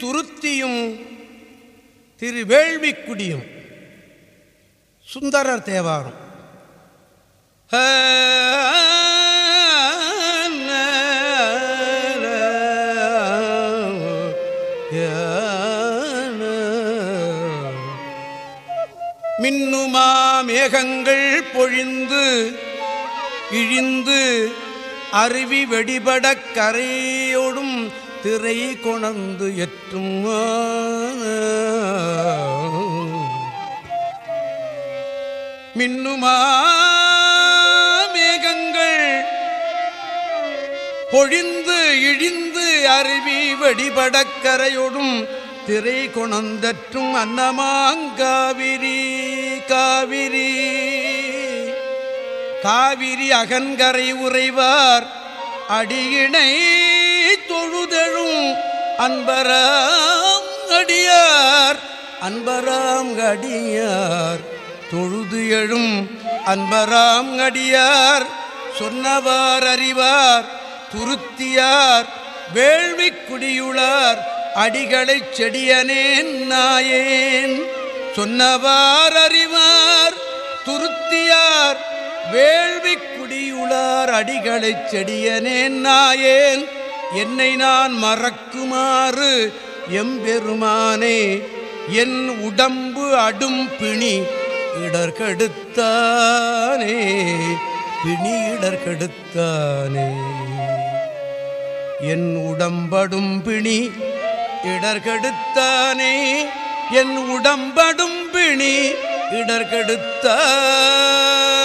துருத்தியும் திரு வேள்விக்குடியும் சுந்தரர் தேவாரம். மின்னுமா மேகங்கள் பொழிந்து இழிந்து அருவி வெடிபடக் கரையோடும் திரை கொணர்ந்து எற்றும் மின்னுமா மேகங்கள் பொழிந்து இழிந்து அருவி வடிபடக்கரையோடும் திரை கொணந்தற்றும் அன்னமாங்காவிரி காவிரி. காவிரி அகன்கரை உறைவார் அடியினை தொழுதெழும் அன்பராம் அடியார். அன்பராம் அடியார். தொழுது எழும் அன்பராம் அடியார். சொன்னவார் அறிவார் துருத்தியார். வேள்வி குடியுளார் அடிகளை செடியனேன் நாயேன். சொன்னவார் அறிவார் துருத்தியார். வேள்வி குடியுளார் அடிகளை செடியனேன் நாயேன். என்னை நான் மறக்குமாறு எம்பெருமானே என் உடம்பு அடும் பிணி இடர்கெடுத்தானே பிணி இடர்கெடுத்தானே. என் உடம்படும் பிணி இடர்கெடுத்தானே என் உடம்படும் பிணி இடர்கெடுத்தான்.